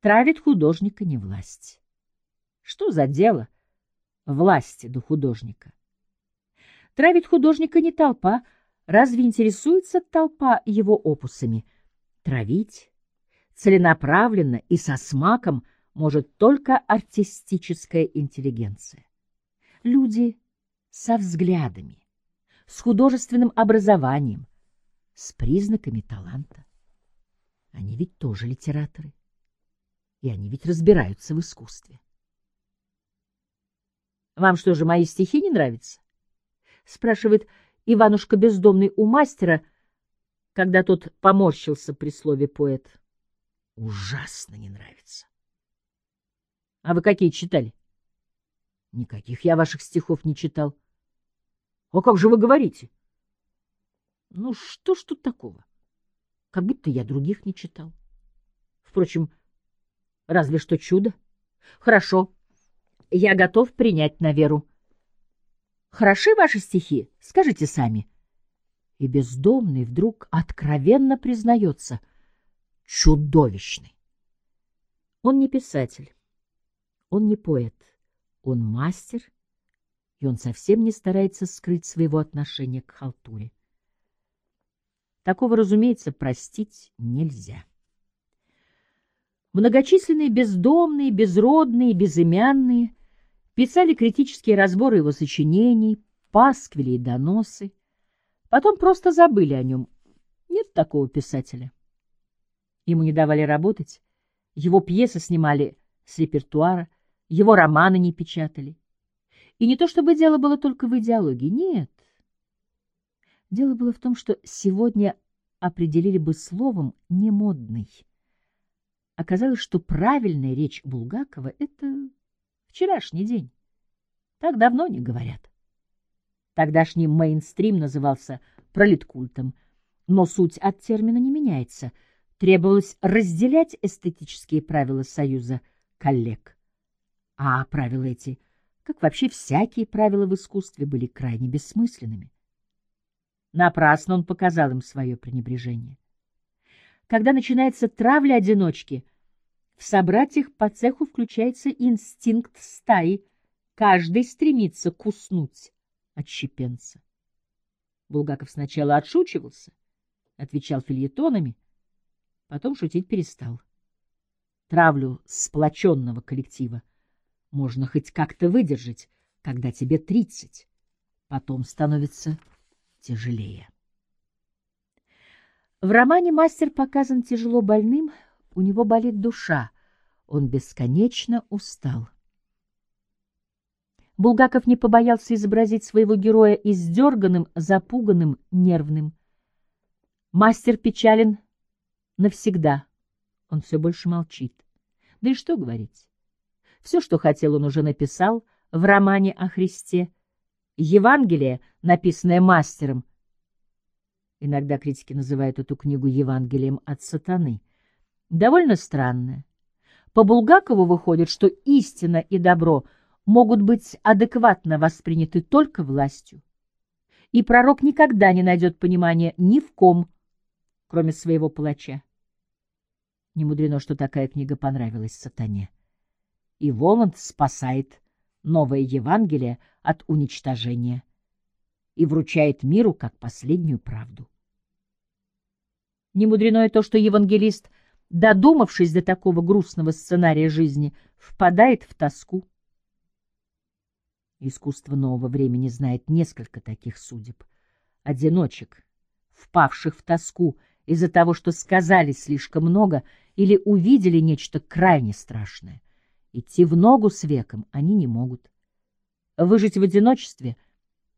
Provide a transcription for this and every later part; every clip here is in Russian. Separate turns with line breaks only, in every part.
Травит художника не власть. Что за дело власти до художника? Травит художника не толпа. Разве интересуется толпа его опусами? Травить целенаправленно и со смаком может только артистическая интеллигенция. Люди со взглядами, с художественным образованием, с признаками таланта. Они ведь тоже литераторы. И они ведь разбираются в искусстве. «Вам что же, мои стихи не нравятся?» — спрашивает Иванушка бездомный у мастера, когда тот поморщился при слове «поэт». «Ужасно не нравится». «А вы какие читали?» «Никаких я ваших стихов не читал». «А как же вы говорите?» «Ну, что ж тут такого? Как будто я других не читал. Впрочем, Разве что чудо. Хорошо. Я готов принять на веру. Хороши ваши стихи? Скажите сами. И бездомный вдруг откровенно признается. Чудовищный. Он не писатель. Он не поэт. Он мастер, и он совсем не старается скрыть своего отношения к халтуре. Такого, разумеется, простить нельзя. Многочисленные бездомные, безродные, безымянные писали критические разборы его сочинений, пасквили и доносы. Потом просто забыли о нем. Нет такого писателя. Ему не давали работать, его пьесы снимали с репертуара, его романы не печатали. И не то чтобы дело было только в идеологии, нет. Дело было в том, что сегодня определили бы словом «немодный». Оказалось, что правильная речь Булгакова — это вчерашний день. Так давно не говорят. Тогдашний мейнстрим назывался пролеткультом, но суть от термина не меняется. Требовалось разделять эстетические правила союза коллег. А правила эти, как вообще всякие правила в искусстве, были крайне бессмысленными. Напрасно он показал им свое пренебрежение. Когда начинается травля одиночки, в собратьях по цеху включается инстинкт стаи. Каждый стремится куснуть отщепенца. Булгаков сначала отшучивался, отвечал фильетонами, потом шутить перестал. Травлю сплоченного коллектива можно хоть как-то выдержать, когда тебе тридцать, потом становится тяжелее. В романе мастер показан тяжело больным, у него болит душа, он бесконечно устал. Булгаков не побоялся изобразить своего героя издерганным, запуганным, нервным. Мастер печален навсегда, он все больше молчит. Да и что говорить? Все, что хотел, он уже написал в романе о Христе. Евангелие, написанное мастером, Иногда критики называют эту книгу Евангелием от сатаны. Довольно странное. По Булгакову выходит, что истина и добро могут быть адекватно восприняты только властью. И пророк никогда не найдет понимания ни в ком, кроме своего палача. Не мудрено, что такая книга понравилась сатане. И Воланд спасает новое Евангелие от уничтожения и вручает миру как последнюю правду. Не мудрено и то, что евангелист, додумавшись до такого грустного сценария жизни, впадает в тоску. Искусство нового времени знает несколько таких судеб. Одиночек, впавших в тоску из-за того, что сказали слишком много или увидели нечто крайне страшное. Идти в ногу с веком они не могут. Выжить в одиночестве —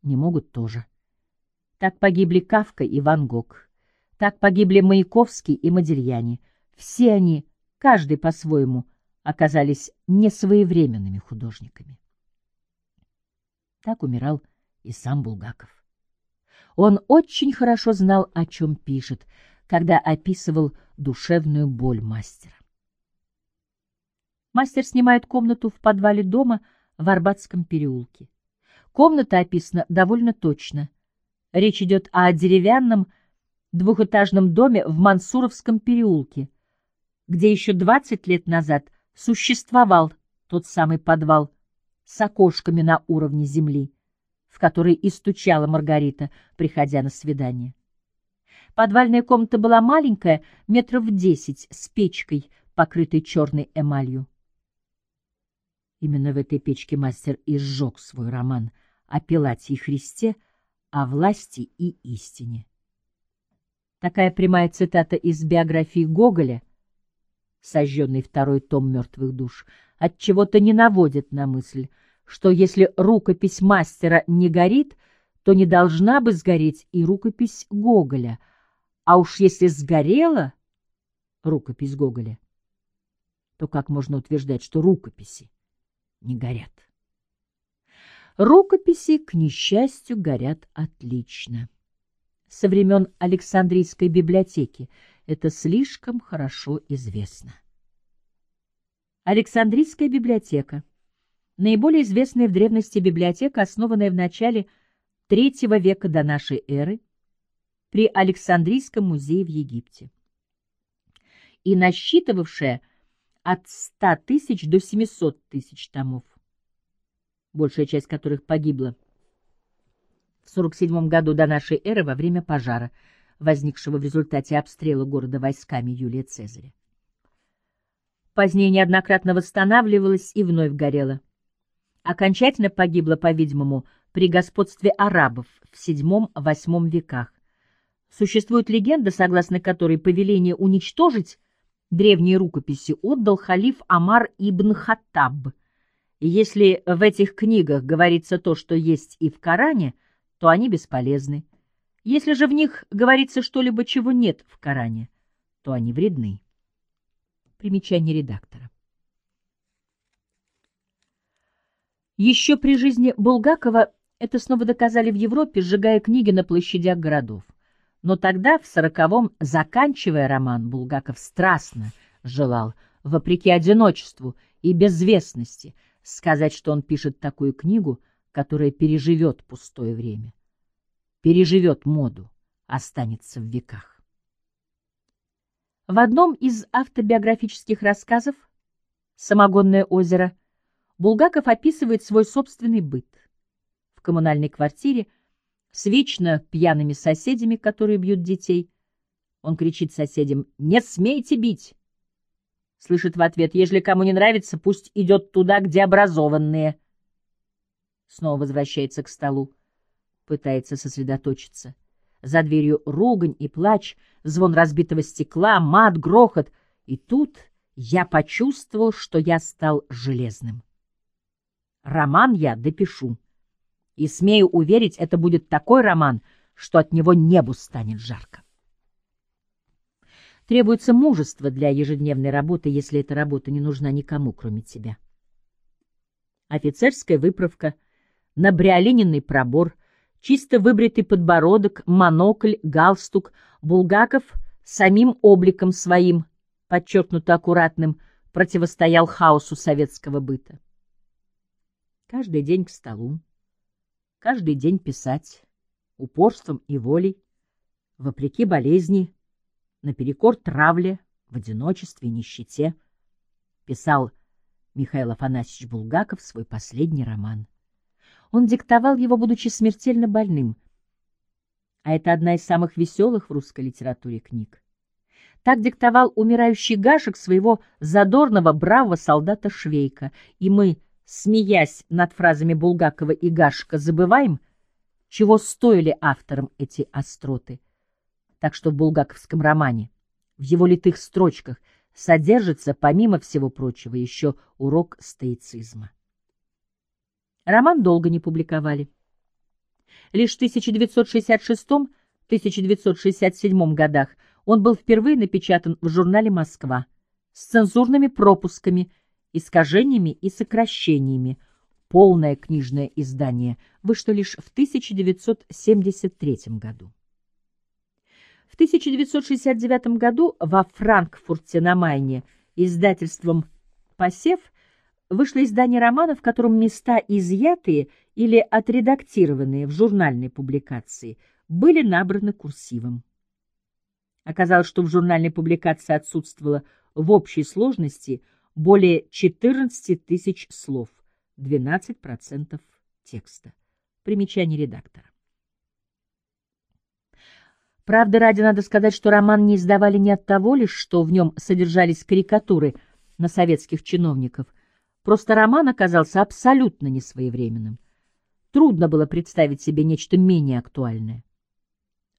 не могут тоже. Так погибли Кавка и Ван Гог. Так погибли Маяковский и Модельяне. Все они, каждый по-своему, оказались несвоевременными художниками. Так умирал и сам Булгаков. Он очень хорошо знал, о чем пишет, когда описывал душевную боль мастера. Мастер снимает комнату в подвале дома в Арбатском переулке. Комната описана довольно точно. Речь идет о деревянном двухэтажном доме в Мансуровском переулке, где еще двадцать лет назад существовал тот самый подвал с окошками на уровне земли, в который и стучала Маргарита, приходя на свидание. Подвальная комната была маленькая, метров десять, с печкой, покрытой черной эмалью. Именно в этой печке мастер и сжег свой роман о Пилате и Христе, о власти и истине. Такая прямая цитата из биографии Гоголя, сожженный второй том «Мертвых душ», от чего то не наводит на мысль, что если рукопись мастера не горит, то не должна бы сгореть и рукопись Гоголя, а уж если сгорела рукопись Гоголя, то как можно утверждать, что рукописи не горят? Рукописи, к несчастью, горят отлично. Со времен Александрийской библиотеки это слишком хорошо известно. Александрийская библиотека – наиболее известная в древности библиотека, основанная в начале III века до нашей эры при Александрийском музее в Египте и насчитывавшая от 100 тысяч до 700 тысяч томов большая часть которых погибла в 47 году до нашей эры во время пожара, возникшего в результате обстрела города войсками Юлия Цезаря. Позднее неоднократно восстанавливалась и вновь горела. Окончательно погибла, по-видимому, при господстве арабов в VII-VIII веках. Существует легенда, согласно которой повеление уничтожить древние рукописи отдал халиф Амар ибн Хаттаб – и если в этих книгах говорится то, что есть и в Коране, то они бесполезны. Если же в них говорится что-либо, чего нет в Коране, то они вредны. Примечание редактора. Еще при жизни Булгакова это снова доказали в Европе, сжигая книги на площадях городов. Но тогда, в сороковом, заканчивая роман, Булгаков страстно желал, вопреки одиночеству и безвестности, сказать, что он пишет такую книгу, которая переживет пустое время, переживет моду, останется в веках. В одном из автобиографических рассказов «Самогонное озеро» Булгаков описывает свой собственный быт. В коммунальной квартире с вечно пьяными соседями, которые бьют детей. Он кричит соседям «Не смейте бить! Слышит в ответ, ежели кому не нравится, пусть идет туда, где образованные. Снова возвращается к столу, пытается сосредоточиться. За дверью ругань и плач, звон разбитого стекла, мат, грохот. И тут я почувствовал, что я стал железным. Роман я допишу. И, смею уверить, это будет такой роман, что от него небу станет жарко. Требуется мужество для ежедневной работы, если эта работа не нужна никому, кроме тебя. Офицерская выправка, набриолиненный пробор, чисто выбритый подбородок, монокль, галстук, Булгаков самим обликом своим, подчеркнуто аккуратным, противостоял хаосу советского быта. Каждый день к столу, каждый день писать, упорством и волей, вопреки болезни, наперекор травле, в одиночестве и нищете, писал Михаил Афанасьевич Булгаков свой последний роман. Он диктовал его, будучи смертельно больным, а это одна из самых веселых в русской литературе книг. Так диктовал умирающий Гашек своего задорного, бравого солдата Швейка, и мы, смеясь над фразами Булгакова и Гашека, забываем, чего стоили авторам эти остроты — так что в булгаковском романе, в его литых строчках, содержится, помимо всего прочего, еще урок стоицизма. Роман долго не публиковали. Лишь в 1966-1967 годах он был впервые напечатан в журнале «Москва» с цензурными пропусками, искажениями и сокращениями. Полное книжное издание вышло лишь в 1973 году. В 1969 году во Франкфурте на Майне издательством «Посев» вышло издание романа, в котором места, изъятые или отредактированные в журнальной публикации, были набраны курсивом. Оказалось, что в журнальной публикации отсутствовало в общей сложности более 14 тысяч слов, 12% текста. Примечание редактора. Правда, ради надо сказать, что роман не издавали не от того лишь, что в нем содержались карикатуры на советских чиновников. Просто роман оказался абсолютно несвоевременным. Трудно было представить себе нечто менее актуальное.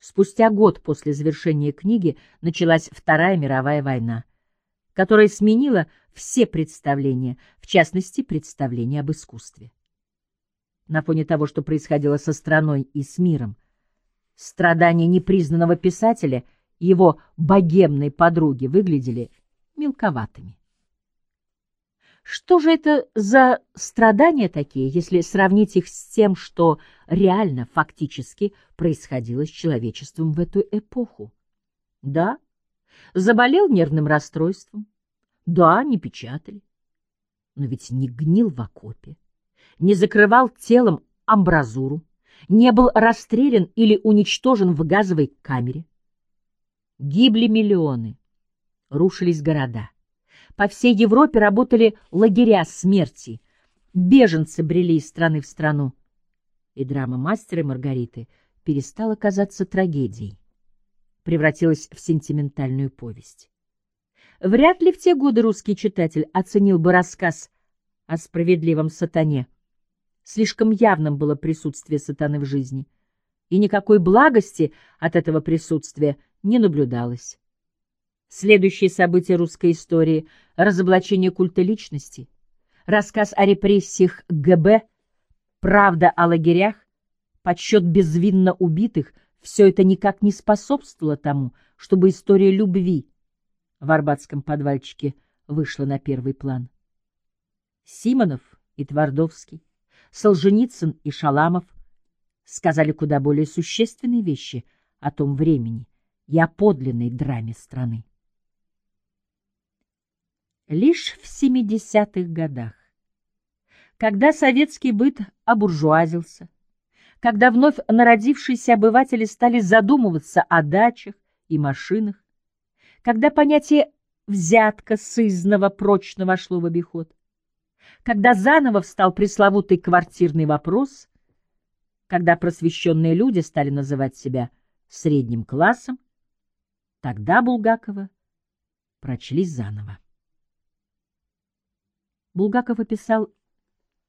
Спустя год после завершения книги началась Вторая мировая война, которая сменила все представления, в частности, представления об искусстве. На фоне того, что происходило со страной и с миром, страдания непризнанного писателя и его богемной подруги выглядели мелковатыми. Что же это за страдания такие, если сравнить их с тем, что реально, фактически происходило с человечеством в эту эпоху? Да, заболел нервным расстройством, да, не печатали, но ведь не гнил в окопе, не закрывал телом амбразуру, не был расстрелян или уничтожен в газовой камере. Гибли миллионы, рушились города. По всей Европе работали лагеря смерти. Беженцы брели из страны в страну. И драма мастера Маргариты перестала казаться трагедией. Превратилась в сентиментальную повесть. Вряд ли в те годы русский читатель оценил бы рассказ о справедливом сатане. Слишком явным было присутствие сатаны в жизни, и никакой благости от этого присутствия не наблюдалось. Следующие события русской истории — разоблачение культа личности, рассказ о репрессиях ГБ, правда о лагерях, подсчет безвинно убитых — все это никак не способствовало тому, чтобы история любви в арбатском подвальчике вышла на первый план. Симонов и Твардовский, Солженицын и Шаламов сказали куда более существенные вещи о том времени и о подлинной драме страны. Лишь в 70-х годах, когда советский быт обуржуазился, когда вновь народившиеся обыватели стали задумываться о дачах и машинах, когда понятие «взятка» сызного прочно вошло в обиход, когда заново встал пресловутый квартирный вопрос, когда просвещенные люди стали называть себя средним классом, тогда Булгакова прочли заново. Булгаков описал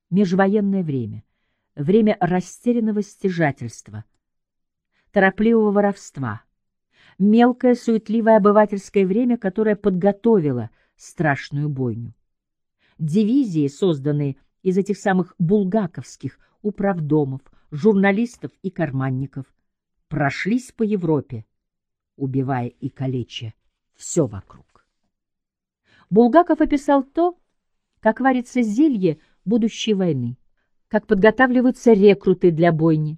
межвоенное время, время растерянного стяжательства, торопливого воровства, мелкое суетливое обывательское время, которое подготовило страшную бойню. Дивизии, созданные из этих самых булгаковских управдомов, журналистов и карманников, прошлись по Европе, убивая и калеча все вокруг. Булгаков описал то, как варится зелье будущей войны, как подготавливаются рекруты для бойни.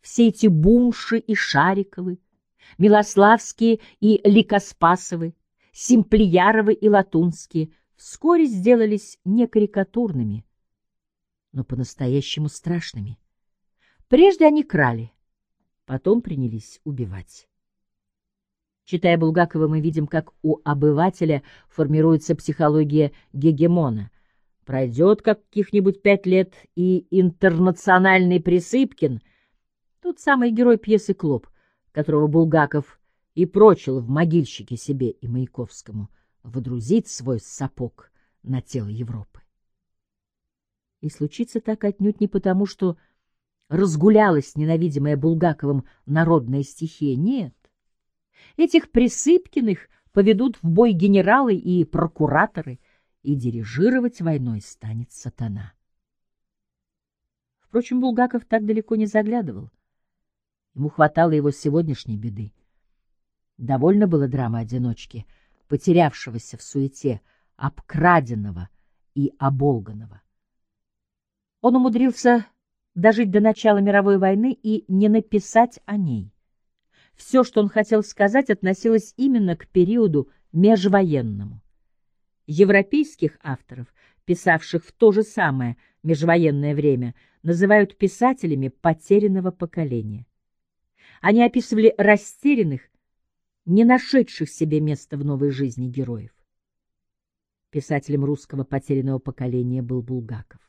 Все эти Бунши и Шариковы, Милославские и Ликоспасовы, Симплияровы и Латунские вскоре сделались не карикатурными, но по-настоящему страшными. Прежде они крали, потом принялись убивать. Читая Булгакова, мы видим, как у обывателя формируется психология гегемона. Пройдет каких-нибудь пять лет, и интернациональный Присыпкин, тот самый герой пьесы «Клоп», которого Булгаков и прочил в могильщике себе и Маяковскому, водрузит свой сапог на тело Европы. И случится так отнюдь не потому, что разгулялась ненавидимая Булгаковым народная стихия, нет. Этих Присыпкиных поведут в бой генералы и прокураторы, и дирижировать войной станет сатана. Впрочем, Булгаков так далеко не заглядывал. Ему хватало его сегодняшней беды. Довольно было драмы одиночки, потерявшегося в суете, обкраденного и оболганного. Он умудрился дожить до начала мировой войны и не написать о ней. Все, что он хотел сказать, относилось именно к периоду межвоенному. Европейских авторов, писавших в то же самое межвоенное время, называют писателями потерянного поколения. Они описывали растерянных, не нашедших себе места в новой жизни героев. Писателем русского потерянного поколения был Булгаков.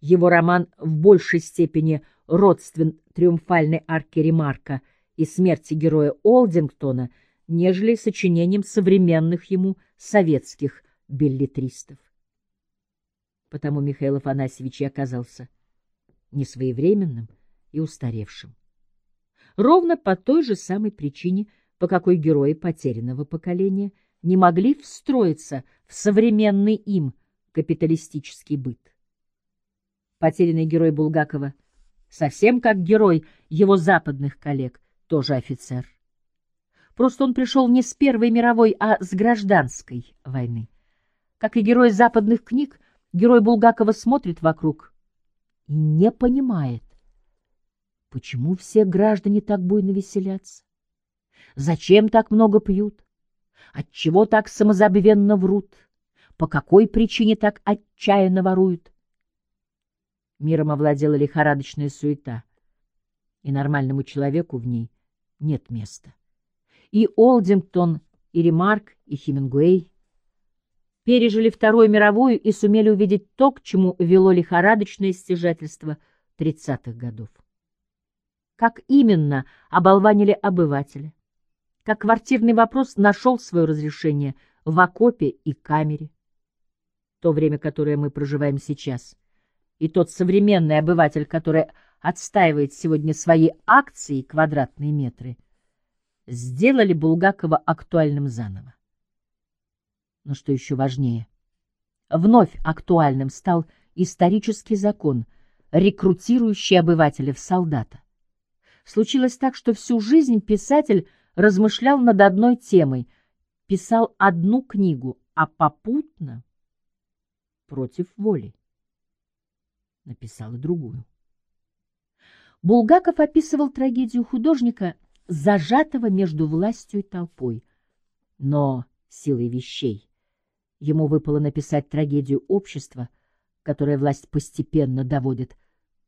Его роман в большей степени родствен триумфальной арке Ремарка и смерти героя Олдингтона, нежели сочинением современных ему советских беллетристов. Потому Михаил Афанасьевич и оказался несвоевременным и устаревшим. Ровно по той же самой причине, по какой герои потерянного поколения не могли встроиться в современный им капиталистический быт. Потерянный герой Булгакова, совсем как герой его западных коллег, тоже офицер. Просто он пришел не с Первой мировой, а с гражданской войны. Как и герой западных книг, герой Булгакова смотрит вокруг и не понимает, почему все граждане так буйно веселятся, зачем так много пьют, отчего так самозабвенно врут, по какой причине так отчаянно воруют. Миром овладела лихорадочная суета, и нормальному человеку в ней нет места. И Олдингтон, и Ремарк, и Хемингуэй пережили Вторую мировую и сумели увидеть то, к чему вело лихорадочное стяжательство 30-х годов. Как именно оболванили обывателя, как квартирный вопрос нашел свое разрешение в окопе и камере. То время, которое мы проживаем сейчас, и тот современный обыватель, который отстаивает сегодня свои акции и квадратные метры, сделали Булгакова актуальным заново. Но что еще важнее, вновь актуальным стал исторический закон, рекрутирующий обывателя в солдата. Случилось так, что всю жизнь писатель размышлял над одной темой, писал одну книгу, а попутно, против воли, написал и другую. Булгаков описывал трагедию художника, зажатого между властью и толпой. Но силой вещей ему выпало написать трагедию общества, которое власть постепенно доводит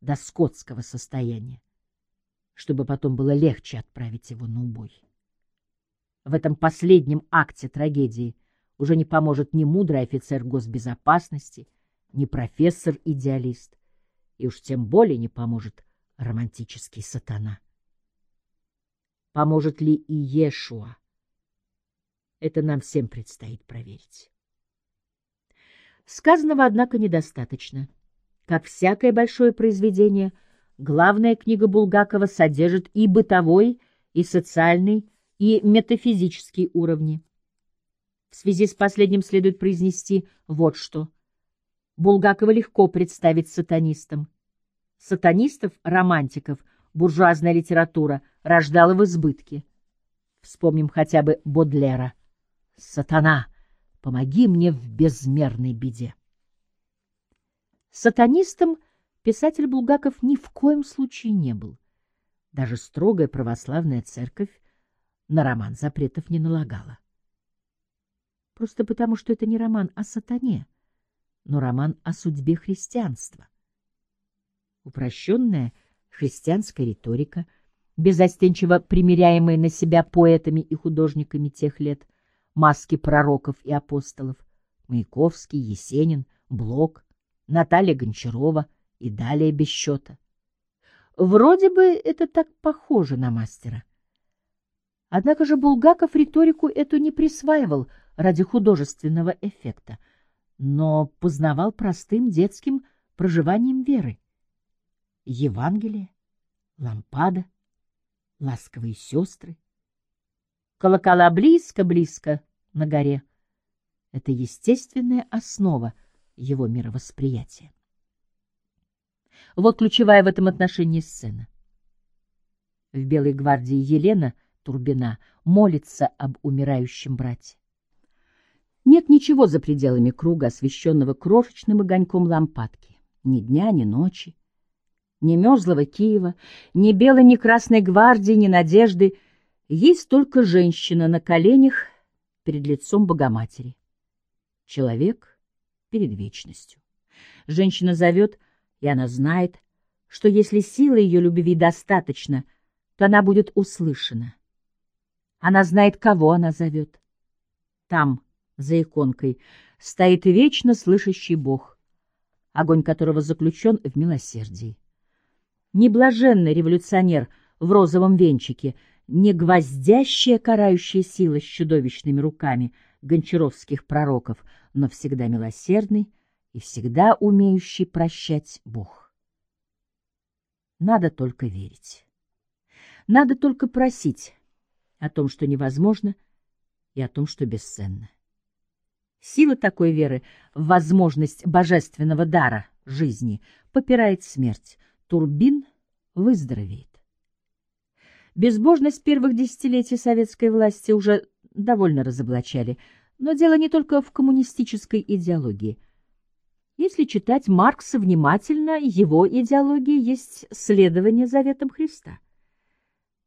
до скотского состояния, чтобы потом было легче отправить его на убой. В этом последнем акте трагедии уже не поможет ни мудрый офицер госбезопасности, ни профессор-идеалист, и уж тем более не поможет романтический сатана. Поможет ли и Ешуа? Это нам всем предстоит проверить. Сказанного, однако, недостаточно. Как всякое большое произведение, главная книга Булгакова содержит и бытовой, и социальный, и метафизический уровни. В связи с последним следует произнести вот что. Булгакова легко представить сатанистом. Сатанистов, романтиков, буржуазная литература рождала в избытке. Вспомним хотя бы Бодлера. «Сатана, помоги мне в безмерной беде». Сатанистом писатель Булгаков ни в коем случае не был. Даже строгая православная церковь на роман запретов не налагала. Просто потому, что это не роман о сатане, но роман о судьбе христианства. Упрощенная христианская риторика, безостенчиво примеряемая на себя поэтами и художниками тех лет, маски пророков и апостолов, Маяковский, Есенин, Блок, Наталья Гончарова и далее без счета. Вроде бы это так похоже на мастера. Однако же Булгаков риторику эту не присваивал ради художественного эффекта, но познавал простым детским проживанием веры. Евангелие, лампада, ласковые сестры. Колокола близко-близко на горе. Это естественная основа его мировосприятия. Вот ключевая в этом отношении сцена. В «Белой гвардии» Елена — Турбина молится об умирающем брате. Нет ничего за пределами круга, освещенного крошечным огоньком лампадки. Ни дня, ни ночи. Ни мерзлого Киева, ни белой, ни красной гвардии, ни надежды. Есть только женщина на коленях перед лицом Богоматери. Человек перед вечностью. Женщина зовет, и она знает, что если силы ее любви достаточно, то она будет услышана. Она знает, кого она зовет. Там, за иконкой, стоит вечно слышащий Бог, огонь которого заключен в милосердии. Не блаженный революционер в розовом венчике, не гвоздящая карающая сила с чудовищными руками гончаровских пророков, но всегда милосердный и всегда умеющий прощать Бог. Надо только верить. Надо только просить о том, что невозможно, и о том, что бесценно. Сила такой веры в возможность божественного дара жизни попирает смерть. Турбин выздоровеет. Безбожность первых десятилетий советской власти уже довольно разоблачали, но дело не только в коммунистической идеологии. Если читать Маркса внимательно, его идеология есть следование заветам Христа.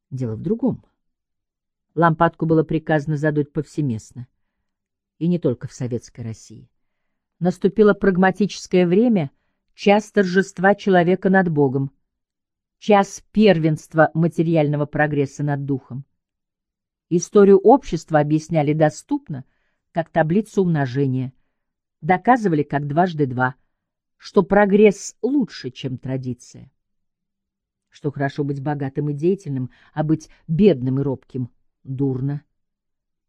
Дело в другом. Лампадку было приказано задуть повсеместно и не только в Советской России. Наступило прагматическое время, час торжества человека над Богом, час первенства материального прогресса над духом. Историю общества объясняли доступно, как таблицу умножения, доказывали как дважды два, что прогресс лучше, чем традиция, что хорошо быть богатым и деятельным, а быть бедным и робким — дурно.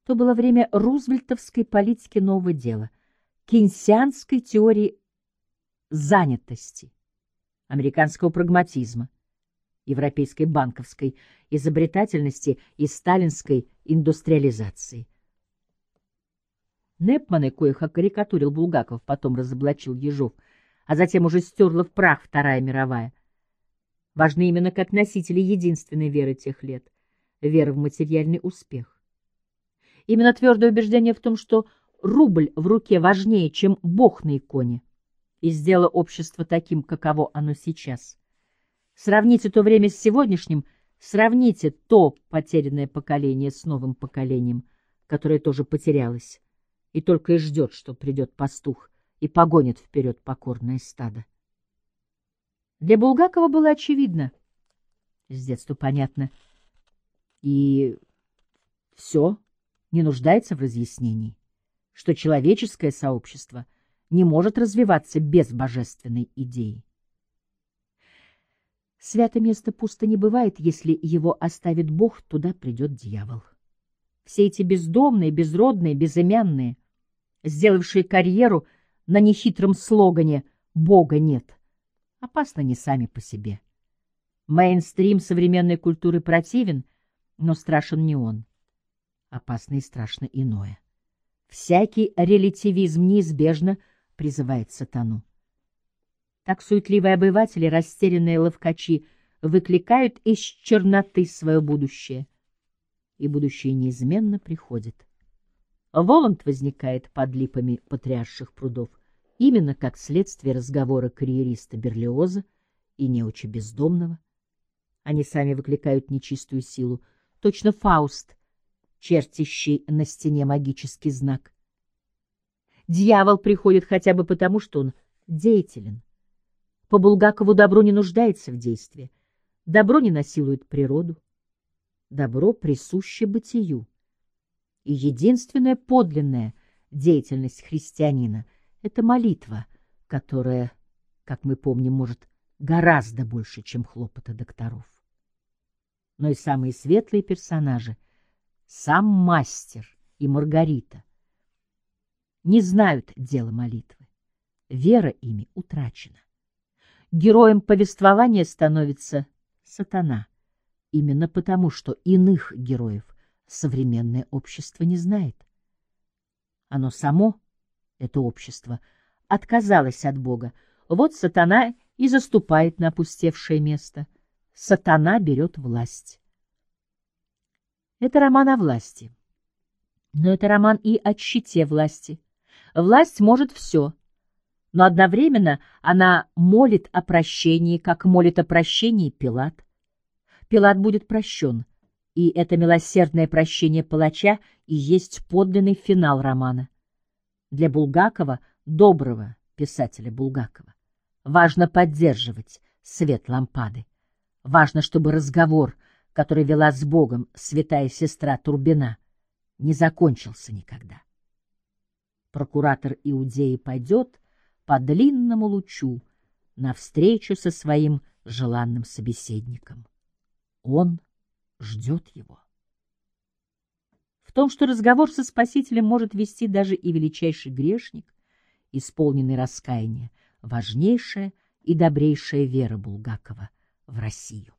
То было время рузвельтовской политики нового дела, кейнсианской теории занятости, американского прагматизма, европейской банковской изобретательности и сталинской индустриализации. Непманы, коих окарикатурил Булгаков, потом разоблачил Ежов, а затем уже стерла в прах Вторая мировая, важны именно как носители единственной веры тех лет — веры в материальный успех. Именно твердое убеждение в том, что рубль в руке важнее, чем бог на иконе, и сделало общество таким, каково оно сейчас. Сравните то время с сегодняшним, сравните то потерянное поколение с новым поколением, которое тоже потерялось, и только и ждет, что придет пастух и погонит вперед покорное стадо. Для Булгакова было очевидно, с детства понятно, и все не нуждается в разъяснении, что человеческое сообщество не может развиваться без божественной идеи. Святое место пусто не бывает, если его оставит Бог, туда придет дьявол. Все эти бездомные, безродные, безымянные, сделавшие карьеру на нехитром слогане «Бога нет», опасны не сами по себе. Мейнстрим современной культуры противен, но страшен не он опасно и страшно иное. Всякий релятивизм неизбежно призывает сатану. Так суетливые обыватели, растерянные ловкачи, выкликают из черноты свое будущее. И будущее неизменно приходит. Воланд возникает под липами потрясших прудов, именно как следствие разговора карьериста Берлиоза и неуча бездомного. Они сами выкликают нечистую силу. Точно Фауст чертящий на стене магический знак. Дьявол приходит хотя бы потому, что он деятелен. По Булгакову добро не нуждается в действии. Добро не насилует природу. Добро присуще бытию. И единственная подлинная деятельность христианина — это молитва, которая, как мы помним, может гораздо больше, чем хлопоты докторов. Но и самые светлые персонажи — сам мастер и Маргарита не знают дела молитвы. Вера ими утрачена. Героем повествования становится сатана, именно потому, что иных героев современное общество не знает. Оно само, это общество, отказалось от Бога. Вот сатана и заступает на опустевшее место. Сатана берет власть. Это роман о власти. Но это роман и о щите власти. Власть может все, но одновременно она молит о прощении, как молит о прощении Пилат. Пилат будет прощен, и это милосердное прощение палача и есть подлинный финал романа. Для Булгакова, доброго писателя Булгакова, важно поддерживать свет лампады. Важно, чтобы разговор — который вела с Богом святая сестра Турбина, не закончился никогда. Прокуратор Иудеи пойдет по длинному лучу навстречу со своим желанным собеседником. Он ждет его. В том, что разговор со Спасителем может вести даже и величайший грешник, исполненный раскаяния, важнейшая и добрейшая вера Булгакова в Россию.